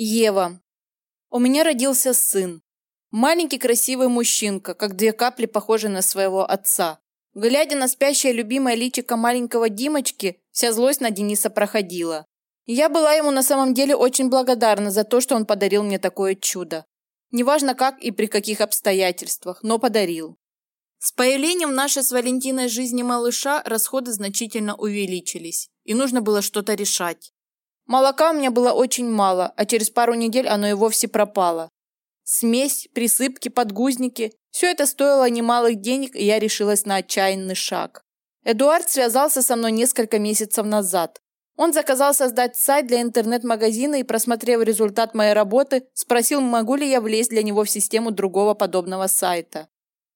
Ева. У меня родился сын. Маленький красивый мужчинка, как две капли похожий на своего отца. Глядя на спящее любимое личико маленького Димочки, вся злость на Дениса проходила. Я была ему на самом деле очень благодарна за то, что он подарил мне такое чудо. Неважно как и при каких обстоятельствах, но подарил. С появлением в нашей с Валентиной жизни малыша расходы значительно увеличились, и нужно было что-то решать. Молока у меня было очень мало, а через пару недель оно и вовсе пропало. Смесь, присыпки, подгузники – все это стоило немалых денег, и я решилась на отчаянный шаг. Эдуард связался со мной несколько месяцев назад. Он заказал создать сайт для интернет-магазина и, просмотрев результат моей работы, спросил, могу ли я влезть для него в систему другого подобного сайта.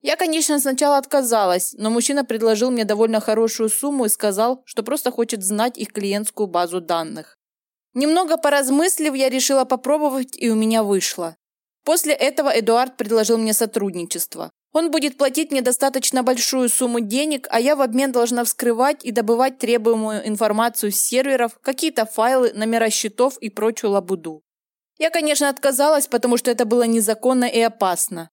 Я, конечно, сначала отказалась, но мужчина предложил мне довольно хорошую сумму и сказал, что просто хочет знать их клиентскую базу данных. Немного поразмыслив, я решила попробовать, и у меня вышло. После этого Эдуард предложил мне сотрудничество. Он будет платить мне достаточно большую сумму денег, а я в обмен должна вскрывать и добывать требуемую информацию с серверов, какие-то файлы, номера счетов и прочую лабуду. Я, конечно, отказалась, потому что это было незаконно и опасно.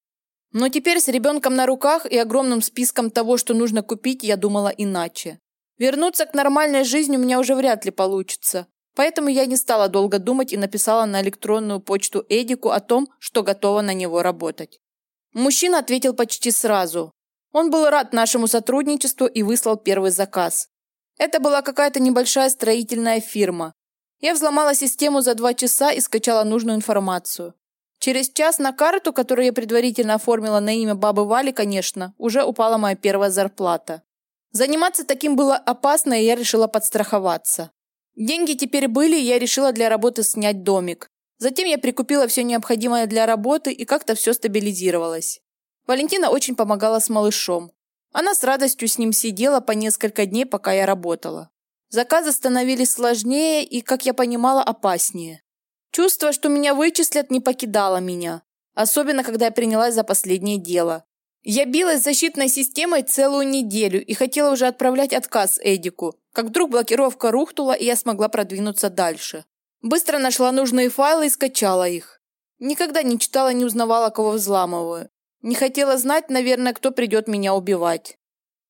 Но теперь с ребенком на руках и огромным списком того, что нужно купить, я думала иначе. Вернуться к нормальной жизни у меня уже вряд ли получится. Поэтому я не стала долго думать и написала на электронную почту Эдику о том, что готова на него работать. Мужчина ответил почти сразу. Он был рад нашему сотрудничеству и выслал первый заказ. Это была какая-то небольшая строительная фирма. Я взломала систему за два часа и скачала нужную информацию. Через час на карту, которую я предварительно оформила на имя бабы Вали, конечно, уже упала моя первая зарплата. Заниматься таким было опасно, и я решила подстраховаться. Деньги теперь были, и я решила для работы снять домик. Затем я прикупила все необходимое для работы, и как-то все стабилизировалось. Валентина очень помогала с малышом. Она с радостью с ним сидела по несколько дней, пока я работала. Заказы становились сложнее и, как я понимала, опаснее. Чувство, что меня вычислят, не покидало меня. Особенно, когда я принялась за последнее дело. Я билась с защитной системой целую неделю и хотела уже отправлять отказ Эдику, как вдруг блокировка рухнула, и я смогла продвинуться дальше. Быстро нашла нужные файлы и скачала их. Никогда не читала, не узнавала, кого взламываю. Не хотела знать, наверное, кто придет меня убивать.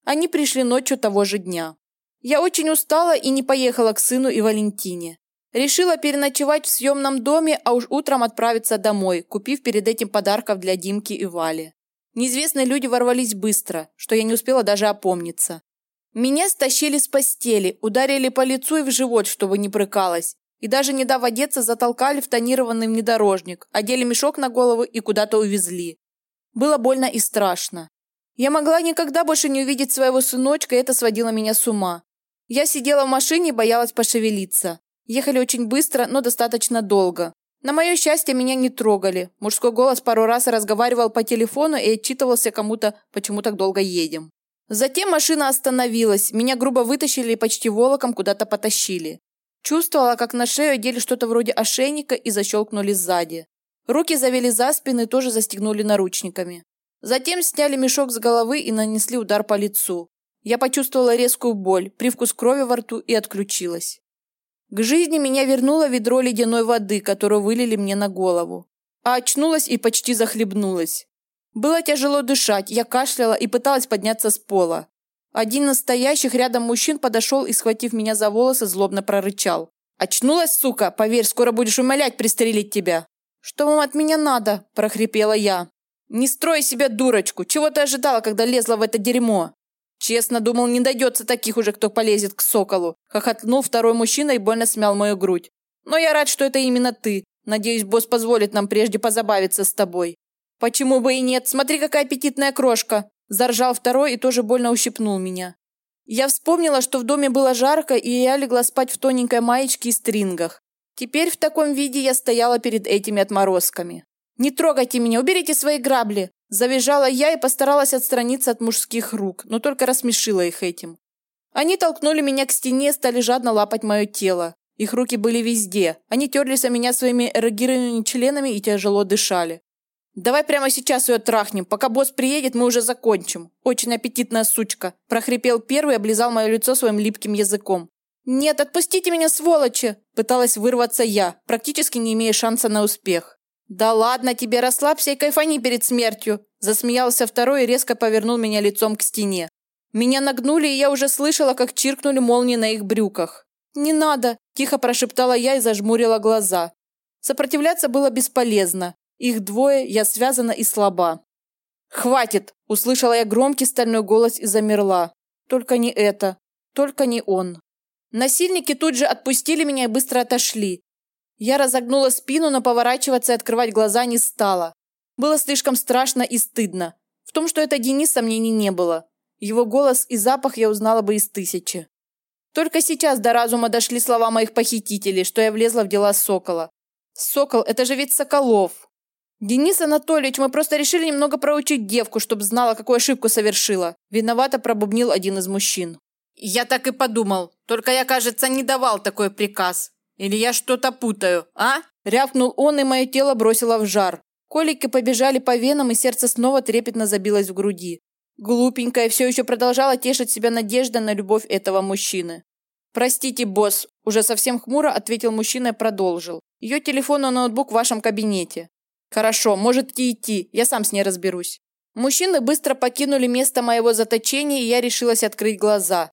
Они пришли ночью того же дня. Я очень устала и не поехала к сыну и Валентине. Решила переночевать в съемном доме, а уж утром отправиться домой, купив перед этим подарков для Димки и Вали. Неизвестные люди ворвались быстро, что я не успела даже опомниться. Меня стащили с постели, ударили по лицу и в живот, чтобы не прыкалась. И даже не дав одеться, затолкали в тонированный внедорожник, одели мешок на голову и куда-то увезли. Было больно и страшно. Я могла никогда больше не увидеть своего сыночка, и это сводило меня с ума. Я сидела в машине и боялась пошевелиться. Ехали очень быстро, но достаточно долго. На мое счастье, меня не трогали. Мужской голос пару раз разговаривал по телефону и отчитывался кому-то, почему так долго едем. Затем машина остановилась, меня грубо вытащили и почти волоком куда-то потащили. Чувствовала, как на шею одели что-то вроде ошейника и защелкнули сзади. Руки завели за спины и тоже застегнули наручниками. Затем сняли мешок с головы и нанесли удар по лицу. Я почувствовала резкую боль, привкус крови во рту и отключилась. К жизни меня вернуло ведро ледяной воды, которую вылили мне на голову. А очнулась и почти захлебнулась. Было тяжело дышать, я кашляла и пыталась подняться с пола. Один из стоящих рядом мужчин подошел и, схватив меня за волосы, злобно прорычал. «Очнулась, сука? Поверь, скоро будешь умолять пристрелить тебя!» «Что вам от меня надо?» – прохрипела я. «Не строй себя дурочку! Чего ты ожидала, когда лезла в это дерьмо?» Честно, думал, не дойдется таких уже, кто полезет к соколу. Хохотнул второй мужчина и больно смял мою грудь. Но я рад, что это именно ты. Надеюсь, босс позволит нам прежде позабавиться с тобой. Почему бы и нет? Смотри, какая аппетитная крошка. Заржал второй и тоже больно ущипнул меня. Я вспомнила, что в доме было жарко, и я легла спать в тоненькой маечке и стрингах. Теперь в таком виде я стояла перед этими отморозками. «Не трогайте меня, уберите свои грабли!» Завизжала я и постаралась отстраниться от мужских рук, но только рассмешила их этим. Они толкнули меня к стене, стали жадно лапать мое тело. Их руки были везде. Они терлись о меня своими эрогированными членами и тяжело дышали. «Давай прямо сейчас ее трахнем. Пока босс приедет, мы уже закончим. Очень аппетитная сучка!» прохрипел первый и облизал мое лицо своим липким языком. «Нет, отпустите меня, сволочи!» Пыталась вырваться я, практически не имея шанса на успех. «Да ладно тебе, расслабься и кайфани перед смертью!» Засмеялся второй и резко повернул меня лицом к стене. Меня нагнули, и я уже слышала, как чиркнули молнии на их брюках. «Не надо!» – тихо прошептала я и зажмурила глаза. Сопротивляться было бесполезно. Их двое, я связана и слаба. «Хватит!» – услышала я громкий стальной голос и замерла. Только не это. Только не он. Насильники тут же отпустили меня и быстро отошли. Я разогнула спину, но поворачиваться и открывать глаза не стала. Было слишком страшно и стыдно. В том, что это Денис, сомнений не было. Его голос и запах я узнала бы из тысячи. Только сейчас до разума дошли слова моих похитителей, что я влезла в дела Сокола. Сокол – это же ведь Соколов. Денис Анатольевич, мы просто решили немного проучить девку, чтобы знала, какую ошибку совершила. Виновато пробубнил один из мужчин. Я так и подумал. Только я, кажется, не давал такой приказ. Или я что-то путаю, а? Рявкнул он, и мое тело бросило в жар. Колики побежали по венам, и сердце снова трепетно забилось в груди. Глупенькая все еще продолжала тешить себя надеждой на любовь этого мужчины. «Простите, босс», – уже совсем хмуро ответил мужчина и продолжил. «Ее телефон и ноутбук в вашем кабинете». «Хорошо, можете идти, я сам с ней разберусь». Мужчины быстро покинули место моего заточения, и я решилась открыть глаза.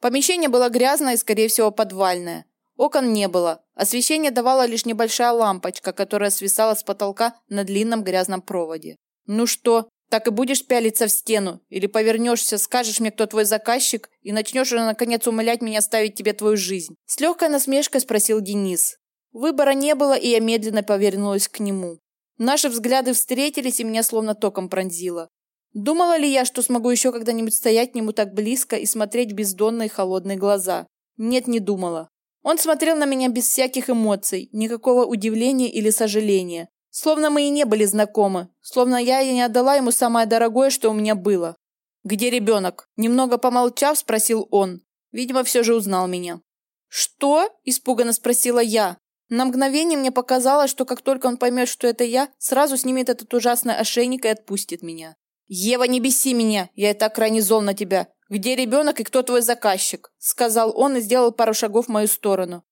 Помещение было грязное и, скорее всего, подвальное. Окон не было. Освещение давала лишь небольшая лампочка, которая свисала с потолка на длинном грязном проводе. «Ну что, так и будешь пялиться в стену? Или повернешься, скажешь мне, кто твой заказчик, и начнешь уже наконец умолять меня оставить тебе твою жизнь?» С легкой насмешкой спросил Денис. Выбора не было, и я медленно повернулась к нему. Наши взгляды встретились, и меня словно током пронзило. Думала ли я, что смогу еще когда-нибудь стоять к нему так близко и смотреть в бездонные холодные глаза? Нет, не думала. Он смотрел на меня без всяких эмоций, никакого удивления или сожаления. Словно мы и не были знакомы, словно я и не отдала ему самое дорогое, что у меня было. «Где ребенок?» Немного помолчав, спросил он. Видимо, все же узнал меня. «Что?» – испуганно спросила я. На мгновение мне показалось, что как только он поймет, что это я, сразу снимет этот ужасный ошейник и отпустит меня. «Ева, не беси меня! Я и так крайне зол на тебя. «Где ребенок и кто твой заказчик?» – сказал он и сделал пару шагов в мою сторону.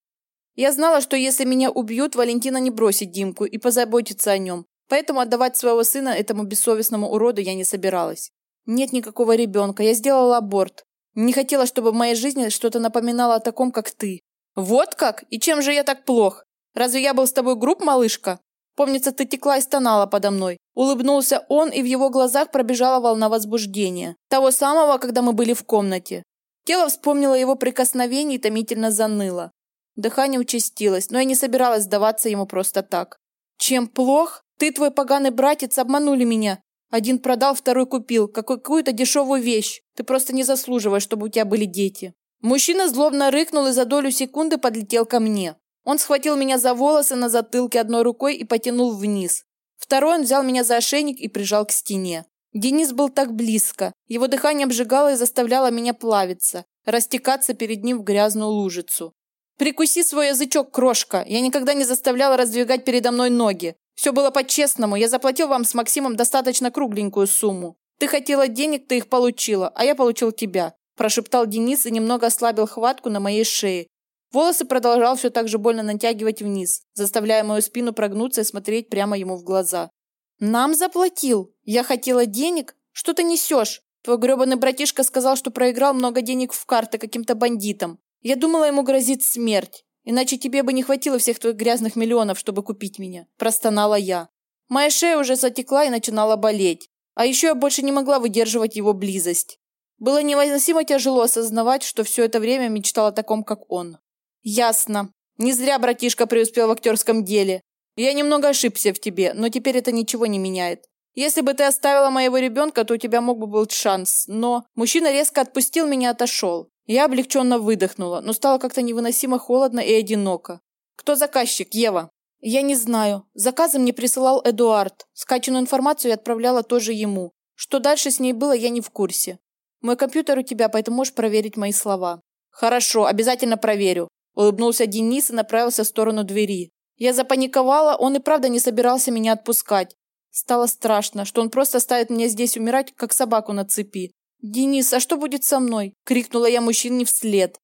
Я знала, что если меня убьют, Валентина не бросит Димку и позаботится о нем, поэтому отдавать своего сына этому бессовестному уроду я не собиралась. Нет никакого ребенка, я сделала аборт. Не хотела, чтобы в моей жизни что-то напоминало о таком, как ты. Вот как? И чем же я так плох? Разве я был с тобой груб, малышка? Помнится, ты текла и стонала подо мной. Улыбнулся он, и в его глазах пробежала волна возбуждения. Того самого, когда мы были в комнате. Тело вспомнило его прикосновение и томительно заныло. Дыхание участилось, но я не собиралась сдаваться ему просто так. «Чем плох? Ты твой поганый братец обманули меня. Один продал, второй купил. Какую-то дешевую вещь. Ты просто не заслуживаешь, чтобы у тебя были дети». Мужчина злобно рыкнул и за долю секунды подлетел ко мне. Он схватил меня за волосы на затылке одной рукой и потянул вниз. Второй он взял меня за ошейник и прижал к стене. Денис был так близко. Его дыхание обжигало и заставляло меня плавиться, растекаться перед ним в грязную лужицу. «Прикуси свой язычок, крошка! Я никогда не заставляла раздвигать передо мной ноги. Все было по-честному. Я заплатил вам с Максимом достаточно кругленькую сумму. Ты хотела денег, ты их получила, а я получил тебя», прошептал Денис и немного ослабил хватку на моей шее, Волосы продолжал все так же больно натягивать вниз, заставляя мою спину прогнуться и смотреть прямо ему в глаза. «Нам заплатил? Я хотела денег? Что ты несешь? Твой гребаный братишка сказал, что проиграл много денег в карты каким-то бандитам. Я думала, ему грозит смерть. Иначе тебе бы не хватило всех твоих грязных миллионов, чтобы купить меня», – простонала я. Моя шея уже затекла и начинала болеть. А еще я больше не могла выдерживать его близость. Было невыносимо тяжело осознавать, что все это время мечтала о таком, как он. Ясно. Не зря братишка преуспел в актерском деле. Я немного ошибся в тебе, но теперь это ничего не меняет. Если бы ты оставила моего ребенка, то у тебя мог бы быть шанс. Но мужчина резко отпустил меня и отошел. Я облегченно выдохнула, но стало как-то невыносимо холодно и одиноко. Кто заказчик, Ева? Я не знаю. Заказы мне присылал Эдуард. Скачанную информацию я отправляла тоже ему. Что дальше с ней было, я не в курсе. Мой компьютер у тебя, поэтому можешь проверить мои слова. Хорошо, обязательно проверю. Улыбнулся Денис и направился в сторону двери. Я запаниковала, он и правда не собирался меня отпускать. Стало страшно, что он просто оставит меня здесь умирать, как собаку на цепи. «Денис, а что будет со мной?» – крикнула я мужчине вслед.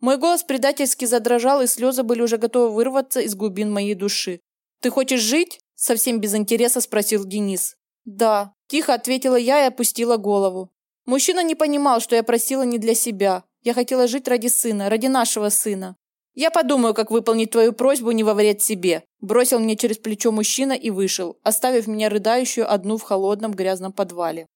Мой голос предательски задрожал, и слезы были уже готовы вырваться из глубин моей души. «Ты хочешь жить?» – совсем без интереса спросил Денис. «Да», – тихо ответила я и опустила голову. Мужчина не понимал, что я просила не для себя. Я хотела жить ради сына, ради нашего сына. «Я подумаю, как выполнить твою просьбу не во вред себе», – бросил мне через плечо мужчина и вышел, оставив меня рыдающую одну в холодном грязном подвале.